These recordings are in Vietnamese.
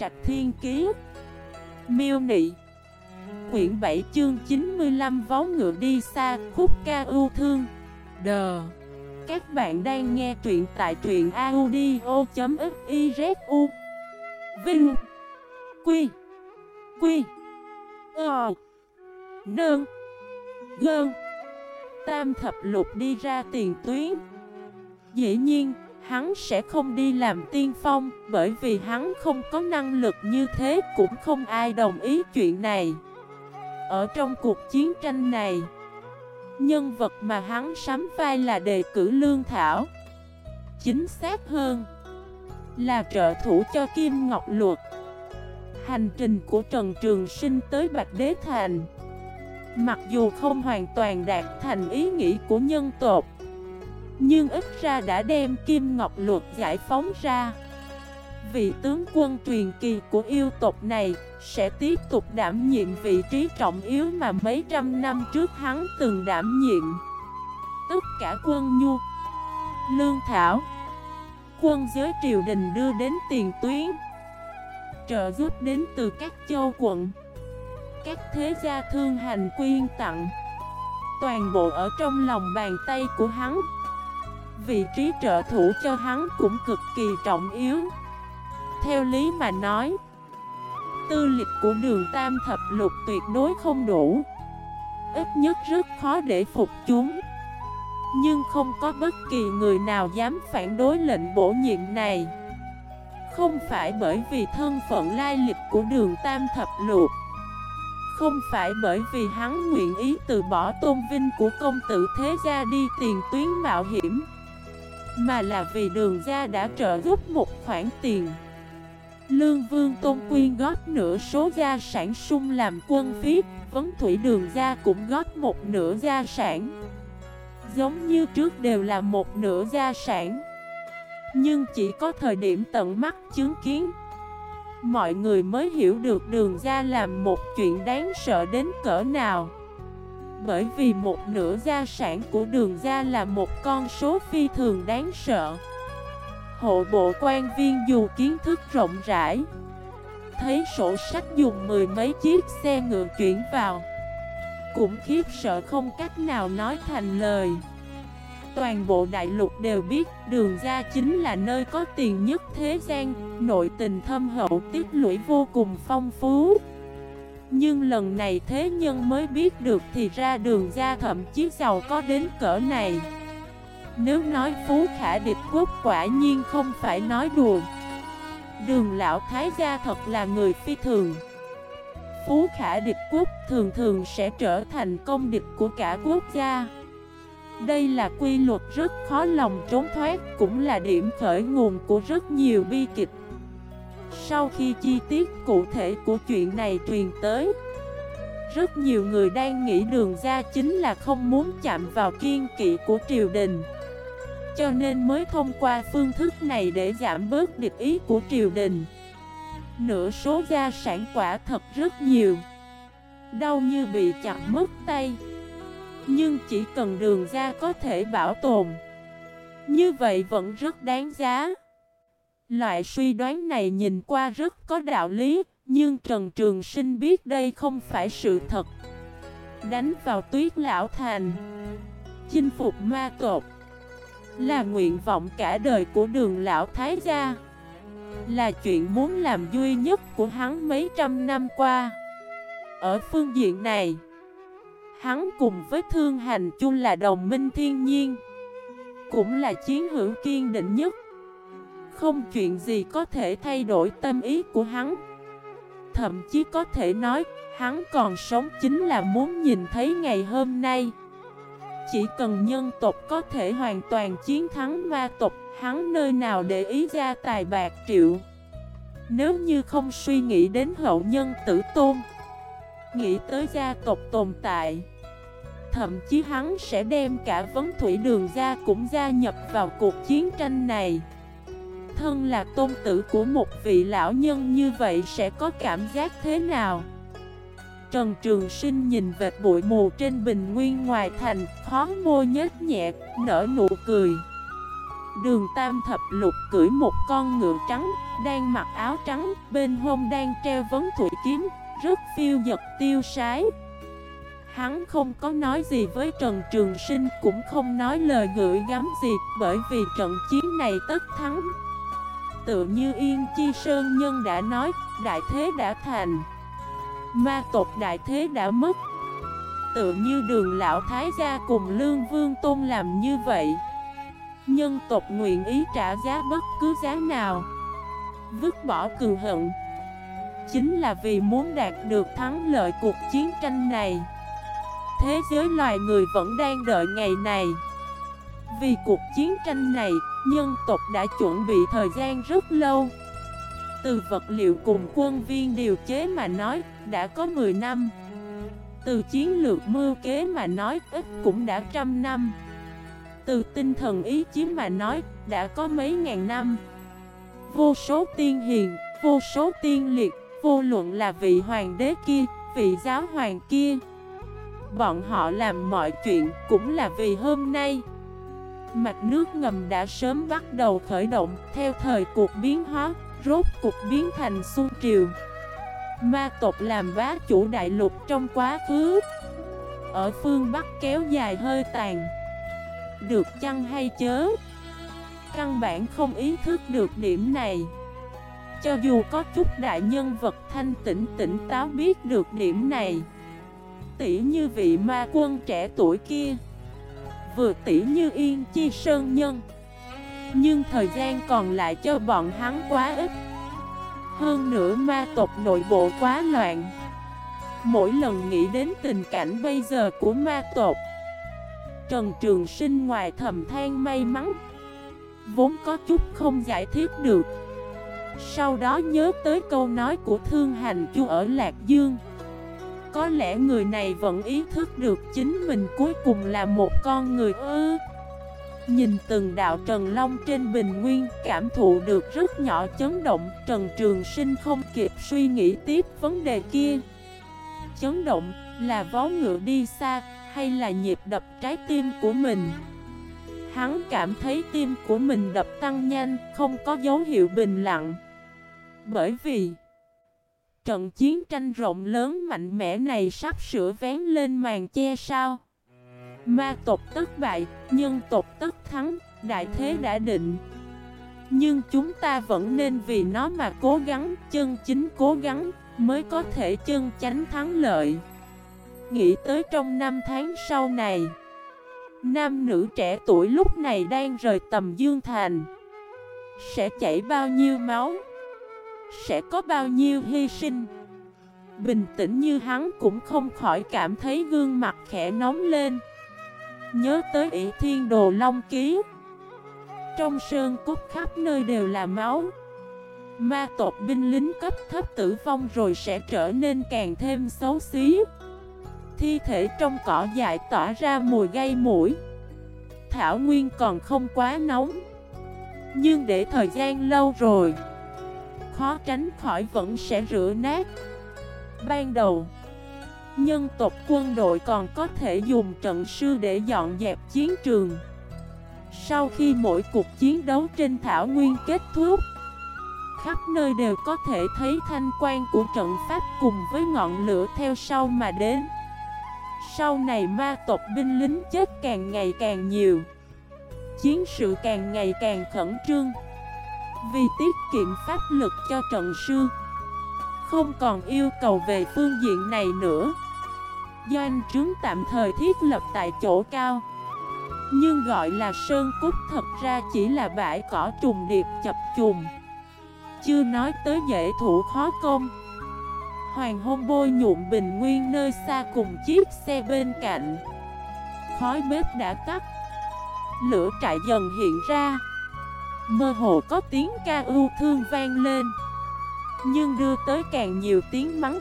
Trạch Thiên Kiế Miêu Nị. Quyển 7 chương 95 Vó ngựa đi xa Khúc ca ưu thương. Đờ Các bạn đang nghe truyện tại truyện audio.xyzu Vinh. Quy. Quy. Ờ. Nương, Gơn. Tam thập lục đi ra tiền tuyến. Dĩ nhiên Hắn sẽ không đi làm tiên phong, Bởi vì hắn không có năng lực như thế, Cũng không ai đồng ý chuyện này. Ở trong cuộc chiến tranh này, Nhân vật mà hắn sắm vai là đề cử lương thảo. Chính xác hơn, Là trợ thủ cho Kim Ngọc Luật. Hành trình của Trần Trường Sinh tới Bạch Đế Thành, Mặc dù không hoàn toàn đạt thành ý nghĩ của nhân tộc nhưng ít ra đã đem Kim Ngọc Luật giải phóng ra. Vị tướng quân truyền kỳ của yêu tộc này Sẽ tiếp tục đảm nhiệm vị trí trọng yếu mà mấy trăm năm trước hắn từng đảm nhiệm. Tất cả quân nhu, Lương Thảo, Quân giới triều đình đưa đến tiền tuyến, Trợ giúp đến từ các châu quận, Các thế gia thương hành quyên tặng. Toàn bộ ở trong lòng bàn tay của hắn vị trí trợ thủ cho hắn cũng cực kỳ trọng yếu. Theo lý mà nói, Tư lịch của đường Tam Thập Lục tuyệt đối không đủ. Ít nhất rất khó để phục chúng. Nhưng không có bất kỳ người nào dám phản đối lệnh bổ nhiệm này. Không phải bởi vì thân phận lai lịch của đường Tam Thập Lục. Không phải bởi vì hắn nguyện ý từ bỏ tôn vinh của công tử thế gia đi tiền tuyến mạo hiểm mà là vì đường gia đã trợ giúp một khoản tiền. Lương Vương Tôn Quyên góp nửa số gia sản sung làm quân phí Vấn Thủy Đường Gia cũng góp một nửa gia sản. Giống như trước đều là một nửa gia sản. Nhưng chỉ có thời điểm tận mắt chứng kiến, Mọi người mới hiểu được đường gia làm một chuyện đáng sợ đến cỡ nào bởi vì một nửa gia sản của đường gia là một con số phi thường đáng sợ. Hộ bộ quan viên dù kiến thức rộng rãi, Thấy sổ sách dùng mười mấy chiếc xe ngựa chuyển vào, Cũng khiếp sợ không cách nào nói thành lời. Toàn bộ đại lục đều biết đường gia chính là nơi có tiền nhất thế gian, Nội tình thâm hậu tiết lũy vô cùng phong phú nhưng lần này thế nhân mới biết được thì ra đường ra thậm chí giàu có đến cỡ này. Nếu nói phú khả địch quốc quả nhiên không phải nói đùa. Đường lão thái gia thật là người phi thường. Phú khả địch quốc thường thường sẽ trở thành công địch của cả quốc gia. Đây là quy luật rất khó lòng trốn thoát, Cũng là điểm khởi nguồn của rất nhiều bi kịch sau khi chi tiết cụ thể của chuyện này truyền tới, Rất nhiều người đang nghĩ đường ra chính là không muốn chạm vào kiên kỵ của triều đình. Cho nên mới thông qua phương thức này để giảm bớt địch ý của triều đình. Nửa số gia sản quả thật rất nhiều, Đau như bị chặt mất tay. Nhưng chỉ cần đường ra có thể bảo tồn. Như vậy vẫn rất đáng giá. Loại suy đoán này nhìn qua rất có đạo lý, nhưng Trần Trường Sinh biết đây không phải sự thật. Đánh vào tuyết lão thành, chinh phục ma Cột, là nguyện vọng cả đời của đường lão Thái gia. Là chuyện muốn làm duy nhất của hắn mấy trăm năm qua. Ở phương diện này, hắn cùng với Thương Hành chung là đồng minh thiên nhiên, cũng là chiến hữu kiên định nhất. Không chuyện gì có thể thay đổi tâm ý của hắn. Thậm chí có thể nói, Hắn còn sống chính là muốn nhìn thấy ngày hôm nay. Chỉ cần nhân tộc có thể hoàn toàn chiến thắng ma tộc, Hắn nơi nào để ý ra tài bạc triệu? Nếu như không suy nghĩ đến hậu nhân tử tôn, Nghĩ tới gia tộc tồn tại, Thậm chí hắn sẽ đem cả vấn thủy đường gia cũng gia nhập vào cuộc chiến tranh này thân là tôn tử của một vị lão nhân như vậy sẽ có cảm giác thế nào? Trần Trường Sinh nhìn vệt bụi mù trên bình nguyên ngoài thành, khó môi nhếch nhẹ, nở nụ cười. Đường tam thập lục cưỡi một con ngựa trắng Đang mặc áo trắng Bên hông đang treo vấn thủy kiếm Rất phiêu giật tiêu sái Hắn không có nói gì với Trần Trường Sinh Cũng không nói lời gửi gắm gì Bởi vì trận chiến này tất thắng Tự như Yên Chi Sơn Nhân đã nói, Đại thế đã thành. Ma tộc đại thế đã mất. Tự như đường lão thái gia cùng lương vương tôn làm như vậy. Nhân tộc nguyện ý trả giá bất cứ giá nào. Vứt bỏ cường hận. Chính là vì muốn đạt được thắng lợi cuộc chiến tranh này. Thế giới loài người vẫn đang đợi ngày này. Vì cuộc chiến tranh này, nhân tộc đã chuẩn bị thời gian rất lâu. Từ vật liệu cùng quân viên điều chế mà nói, đã có 10 năm. Từ chiến lược mưu kế mà nói, ít cũng đã trăm năm. Từ tinh thần ý chí mà nói, đã có mấy ngàn năm. Vô số tiên hiền, vô số tiên liệt, vô luận là vị hoàng đế kia, vị giáo hoàng kia. Bọn họ làm mọi chuyện cũng là vì hôm nay. Mạch nước ngầm đã sớm bắt đầu khởi động, Theo thời cuộc biến hóa, Rốt cuộc biến thành xuân triều. Ma tộc làm bá chủ đại lục trong quá khứ, Ở phương Bắc kéo dài hơi tàn. Được chăng hay chớ? Căn bản không ý thức được điểm này. Cho dù có chút đại nhân vật thanh tĩnh tỉnh táo biết được điểm này, tỉ như vị ma quân trẻ tuổi kia Vừa tỉ như Yên Chi Sơn Nhân. Nhưng thời gian còn lại cho bọn hắn quá ít. Hơn nữa ma tộc nội bộ quá loạn. Mỗi lần nghĩ đến tình cảnh bây giờ của ma tộc, Trần Trường Sinh ngoài thầm than may mắn, Vốn có chút không giải thích được. Sau đó nhớ tới câu nói của Thương Hành Chu ở Lạc Dương có lẽ người này vẫn ý thức được chính mình cuối cùng là một con người ư? Nhìn từng đạo Trần Long trên bình nguyên, Cảm thụ được rất nhỏ chấn động, Trần Trường Sinh không kịp suy nghĩ tiếp vấn đề kia. Chấn động là vó ngựa đi xa Hay là nhịp đập trái tim của mình? Hắn cảm thấy tim của mình đập tăng nhanh, Không có dấu hiệu bình lặng. Bởi vì Trận chiến tranh rộng lớn mạnh mẽ này sắp sửa vén lên màn che sao. Ma tộc tất bại, nhân tộc tất thắng, đại thế đã định. Nhưng chúng ta vẫn nên vì nó mà cố gắng, chân chính cố gắng Mới có thể chân chánh thắng lợi. Nghĩ tới trong năm tháng sau này Nam nữ trẻ tuổi lúc này đang rời tầm Dương Thành. Sẽ chảy bao nhiêu máu? Sẽ có bao nhiêu hy sinh? Bình tĩnh như hắn cũng không khỏi cảm thấy gương mặt khẽ nóng lên. Nhớ tới ỷ thiên đồ long ký. Trong sơn cốt khắp nơi đều là máu. Ma tộc binh lính cấp thấp tử vong rồi sẽ trở nên càng thêm xấu xí. Thi thể trong cỏ dại tỏa ra mùi gây mũi. Thảo Nguyên còn không quá nóng. Nhưng để thời gian lâu rồi khó tránh khỏi vẫn sẽ rửa nát. Ban đầu, Nhân tộc quân đội còn có thể dùng trận sư để dọn dẹp chiến trường. Sau khi mỗi cuộc chiến đấu trên thảo nguyên kết thúc, Khắp nơi đều có thể thấy thanh quan của trận pháp cùng với ngọn lửa theo sau mà đến. Sau này ma tộc binh lính chết càng ngày càng nhiều, Chiến sự càng ngày càng khẩn trương vì tiết kiệm pháp lực cho trận sư. Không còn yêu cầu về phương diện này nữa. Doanh trướng tạm thời thiết lập tại chỗ cao. Nhưng gọi là sơn cúc thật ra chỉ là bãi cỏ trùng điệp chập trùng Chưa nói tới dễ thủ khó công. Hoàng hôn bôi nhuộm bình nguyên nơi xa cùng chiếc xe bên cạnh. Khói bếp đã tắt. Lửa trại dần hiện ra. Mơ hồ có tiếng ca ưu thương vang lên. Nhưng đưa tới càng nhiều tiếng mắng.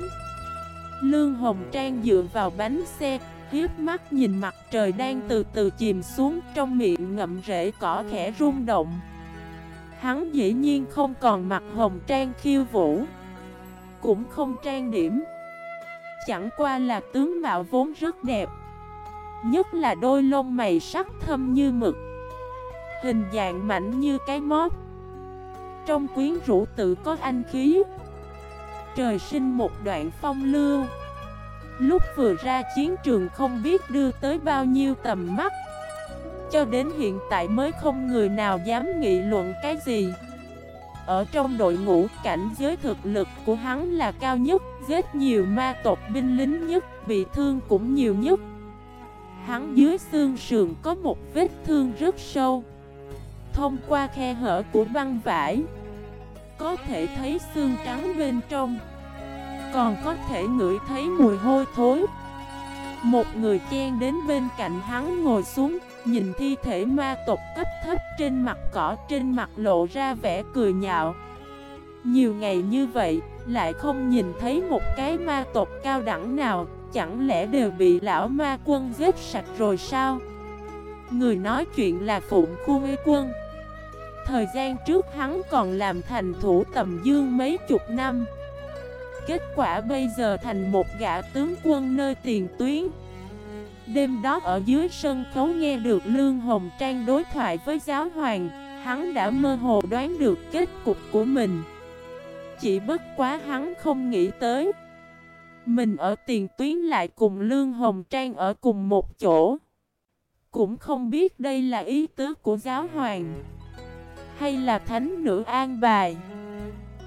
Lương Hồng Trang dựa vào bánh xe, Hiếp mắt nhìn mặt trời đang từ từ chìm xuống Trong miệng ngậm rễ cỏ khẽ rung động. Hắn dĩ nhiên không còn mặt hồng trang khiêu vũ. Cũng không trang điểm. Chẳng qua là tướng mạo vốn rất đẹp. Nhất là đôi lông mày sắc thâm như mực. Hình dạng mảnh như cái móp Trong quyến rũ tự có anh khí. Trời sinh một đoạn phong lưu. Lúc vừa ra chiến trường không biết đưa tới bao nhiêu tầm mắt. Cho đến hiện tại mới không người nào dám nghị luận cái gì. Ở trong đội ngũ, cảnh giới thực lực của hắn là cao nhất, Giết nhiều ma tộc binh lính nhất, Bị thương cũng nhiều nhất. Hắn dưới xương sườn có một vết thương rất sâu. Thông qua khe hở của băng vải. Có thể thấy xương trắng bên trong. Còn có thể ngửi thấy mùi hôi thối. Một người chen đến bên cạnh hắn ngồi xuống, Nhìn thi thể ma tộc cấp thấp trên mặt cỏ, Trên mặt lộ ra vẻ cười nhạo. Nhiều ngày như vậy, Lại không nhìn thấy một cái ma tộc cao đẳng nào, Chẳng lẽ đều bị lão ma quân giết sạch rồi sao? Người nói chuyện là Phụng Khuê Quân. Thời gian trước hắn còn làm thành thủ tầm dương mấy chục năm. Kết quả bây giờ thành một gã tướng quân nơi tiền tuyến. Đêm đó ở dưới sân khấu nghe được Lương Hồng Trang đối thoại với giáo hoàng, Hắn đã mơ hồ đoán được kết cục của mình. Chỉ bất quá hắn không nghĩ tới, Mình ở tiền tuyến lại cùng Lương Hồng Trang ở cùng một chỗ. Cũng không biết đây là ý tứ của giáo hoàng hay là thánh nữ an bài?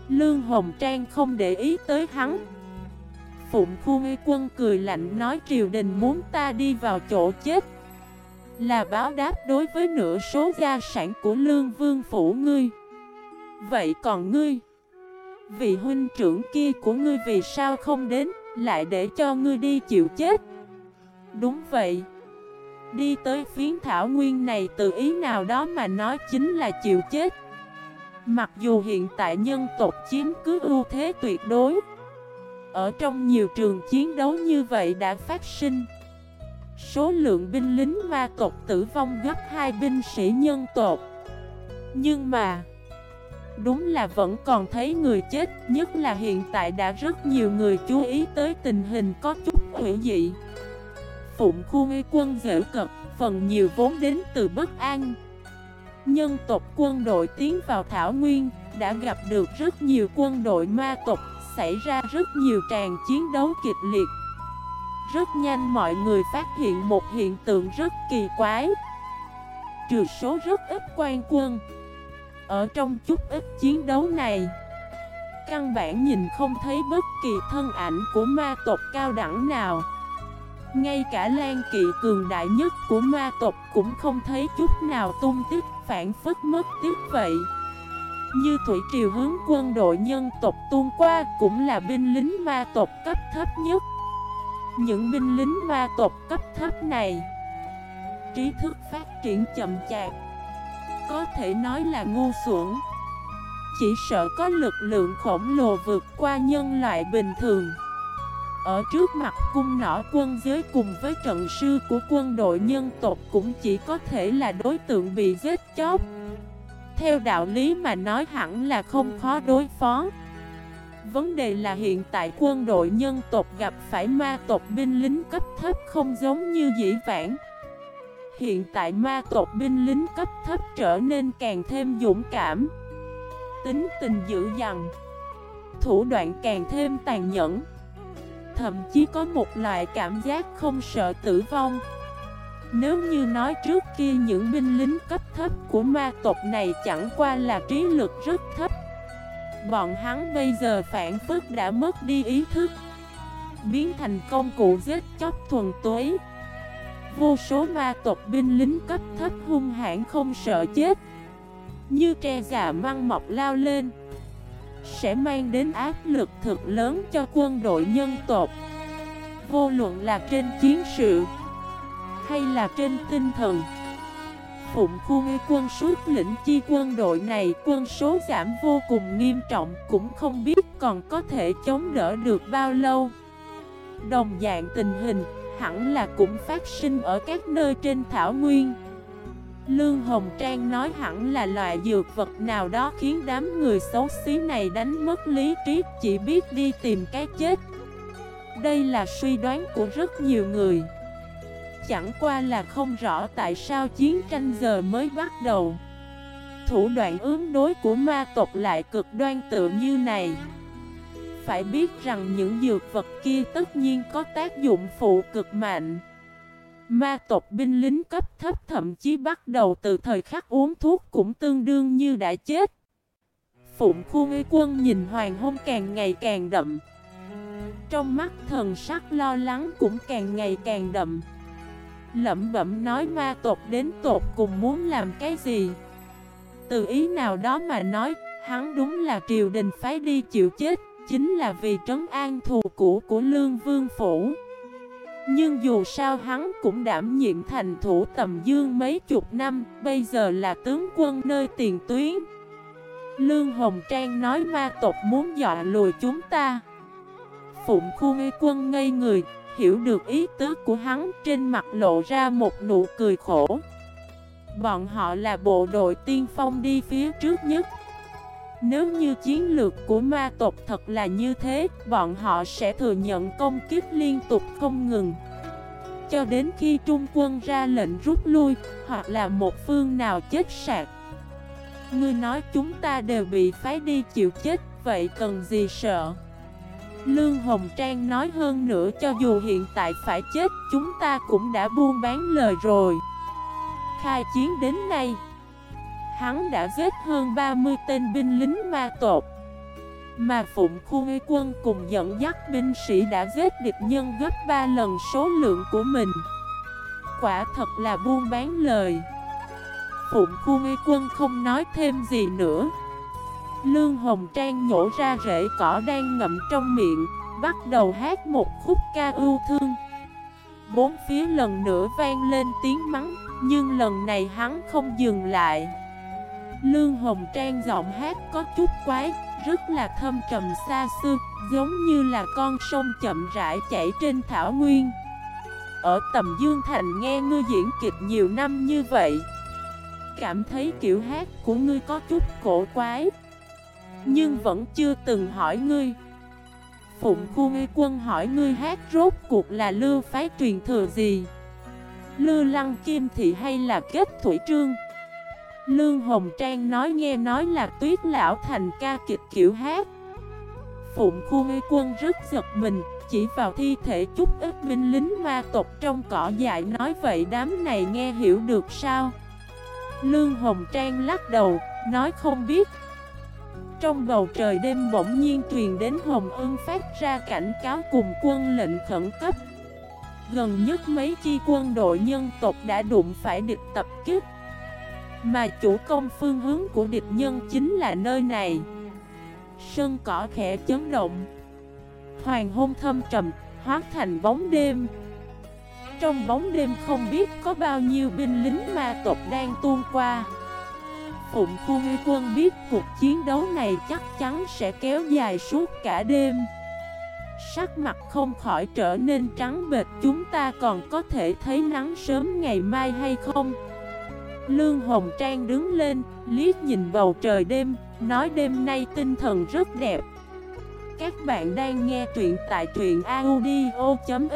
Lương Hồng Trang không để ý tới hắn. Phụng Khu Nghi Quân cười lạnh nói triều đình muốn ta đi vào chỗ chết. Là báo đáp đối với nửa số gia sản của Lương Vương Phủ ngươi. Vậy còn ngươi? Vị huynh trưởng kia của ngươi vì sao không đến, Lại để cho ngươi đi chịu chết? Đúng vậy. Đi tới phiến thảo nguyên này từ ý nào đó mà nói chính là chịu chết. Mặc dù hiện tại nhân tộc chiếm cứ ưu thế tuyệt đối, Ở trong nhiều trường chiến đấu như vậy đã phát sinh, Số lượng binh lính ma tộc tử vong gấp hai binh sĩ nhân tộc. Nhưng mà, Đúng là vẫn còn thấy người chết, Nhất là hiện tại đã rất nhiều người chú ý tới tình hình có chút hữu dị phụng khu nguy quân dễ cập, phần nhiều vốn đến từ bất an. Nhân tộc quân đội tiến vào Thảo Nguyên, đã gặp được rất nhiều quân đội ma tộc, xảy ra rất nhiều tràn chiến đấu kịch liệt. Rất nhanh mọi người phát hiện một hiện tượng rất kỳ quái. Trừ số rất ít quan quân. Ở trong chút ít chiến đấu này, căn bản nhìn không thấy bất kỳ thân ảnh của ma tộc cao đẳng nào. Ngay cả lan kỵ cường đại nhất của ma tộc cũng không thấy chút nào tung tích, phản phất mất tiếc vậy. Như thủy triều hướng quân đội nhân tộc tuôn qua cũng là binh lính ma tộc cấp thấp nhất. Những binh lính ma tộc cấp thấp này, Trí thức phát triển chậm chạp, Có thể nói là ngu xuẩn. Chỉ sợ có lực lượng khổng lồ vượt qua nhân loại bình thường ở trước mặt, cung nỏ quân giới cùng với trận sư của quân đội nhân tộc cũng chỉ có thể là đối tượng bị giết chóc. Theo đạo lý mà nói hẳn là không khó đối phó. Vấn đề là hiện tại quân đội nhân tộc gặp phải ma tộc binh lính cấp thấp không giống như dĩ vãng. Hiện tại ma tộc binh lính cấp thấp trở nên càng thêm dũng cảm, Tính tình dữ dằn, Thủ đoạn càng thêm tàn nhẫn thậm chí có một loại cảm giác không sợ tử vong. Nếu như nói trước kia những binh lính cấp thấp của ma tộc này chẳng qua là trí lực rất thấp, Bọn hắn bây giờ phản phức đã mất đi ý thức, Biến thành công cụ giết chóc thuần túy. Vô số ma tộc binh lính cấp thấp hung hãn không sợ chết, Như tre già măng mọc lao lên sẽ mang đến áp lực thực lớn cho quân đội nhân tộc. Vô luận là trên chiến sự, Hay là trên tinh thần, Phụng khu nghi quân suốt lĩnh chi quân đội này, Quân số giảm vô cùng nghiêm trọng, Cũng không biết còn có thể chống đỡ được bao lâu. Đồng dạng tình hình, Hẳn là cũng phát sinh ở các nơi trên thảo nguyên. Lương Hồng Trang nói hẳn là loại dược vật nào đó khiến đám người xấu xí này đánh mất lý trí, chỉ biết đi tìm cái chết. Đây là suy đoán của rất nhiều người. Chẳng qua là không rõ tại sao chiến tranh giờ mới bắt đầu. Thủ đoạn ứng đối của ma tộc lại cực đoan tự như này. Phải biết rằng những dược vật kia tất nhiên có tác dụng phụ cực mạnh. Ma tộc binh lính cấp thấp thậm chí bắt đầu từ thời khắc uống thuốc cũng tương đương như đã chết. Phụng khu uy quân nhìn hoàng hôn càng ngày càng đậm. Trong mắt thần sắc lo lắng cũng càng ngày càng đậm. Lẩm bẩm nói ma tộc đến tột cùng muốn làm cái gì? Từ ý nào đó mà nói, Hắn đúng là triều đình phái đi chịu chết, Chính là vì trấn an thù cũ của Lương Vương Phủ. Nhưng dù sao hắn cũng đảm nhiệm thành thủ tầm dương mấy chục năm, Bây giờ là tướng quân nơi tiền tuyến. Lương Hồng Trang nói ma tộc muốn dọa lùi chúng ta. Phụng khu ngây quân ngây người, Hiểu được ý tứ của hắn, trên mặt lộ ra một nụ cười khổ. Bọn họ là bộ đội tiên phong đi phía trước nhất. Nếu như chiến lược của ma tộc thật là như thế, Bọn họ sẽ thừa nhận công kích liên tục không ngừng. Cho đến khi Trung quân ra lệnh rút lui, Hoặc là một phương nào chết sạc. Ngươi nói chúng ta đều bị phái đi chịu chết, Vậy cần gì sợ? Lương Hồng Trang nói hơn nữa, cho dù hiện tại phải chết, Chúng ta cũng đã buôn bán lời rồi. Khai chiến đến nay Hắn đã giết hơn 30 tên binh lính ma tột Mà Phụng Khu Ngây Quân cùng dẫn dắt binh sĩ đã giết địch nhân gấp 3 lần số lượng của mình. Quả thật là buôn bán lời. Phụng Khu Ngây Quân không nói thêm gì nữa. Lương Hồng Trang nhổ ra rễ cỏ đang ngậm trong miệng, Bắt đầu hát một khúc ca ưu thương. Bốn phía lần nữa vang lên tiếng mắng, Nhưng lần này hắn không dừng lại. Lương Hồng Trang giọng hát có chút quái, Rất là thâm trầm xa xưa, Giống như là con sông chậm rãi chảy trên thảo nguyên. Ở tầm Dương Thành nghe ngươi diễn kịch nhiều năm như vậy, Cảm thấy kiểu hát của ngươi có chút cổ quái. Nhưng vẫn chưa từng hỏi ngươi. Phụng khu ngươi quân hỏi ngươi hát rốt cuộc là lưu phái truyền thừa gì? Lư lăng kim thị hay là kết thủy trương? Lương Hồng Trang nói nghe nói là tuyết lão thành ca kịch kiểu hát. Phụng khu ngây quân rất giật mình Chỉ vào thi thể chút ít binh lính ma tộc trong cỏ dại nói vậy đám này nghe hiểu được sao? Lương Hồng Trang lắc đầu, nói không biết. Trong bầu trời đêm bỗng nhiên truyền đến Hồng Ưng phát ra cảnh cáo cùng quân lệnh khẩn cấp. Gần nhất mấy chi quân đội nhân tộc đã đụng phải địch tập kích. Mà chủ công phương hướng của địch nhân chính là nơi này. Sơn cỏ khẽ chấn động. Hoàng hôn thâm trầm, hóa thành bóng đêm. Trong bóng đêm không biết có bao nhiêu binh lính ma tộc đang tuôn qua. Phụng Khu Huy Quân biết cuộc chiến đấu này chắc chắn sẽ kéo dài suốt cả đêm. Sắc mặt không khỏi trở nên trắng bệt Chúng ta còn có thể thấy nắng sớm ngày mai hay không? Lương Hồng Trang đứng lên, liếc nhìn bầu trời đêm Nói đêm nay tinh thần rất đẹp. Các bạn đang nghe truyện tại truyện audio.fif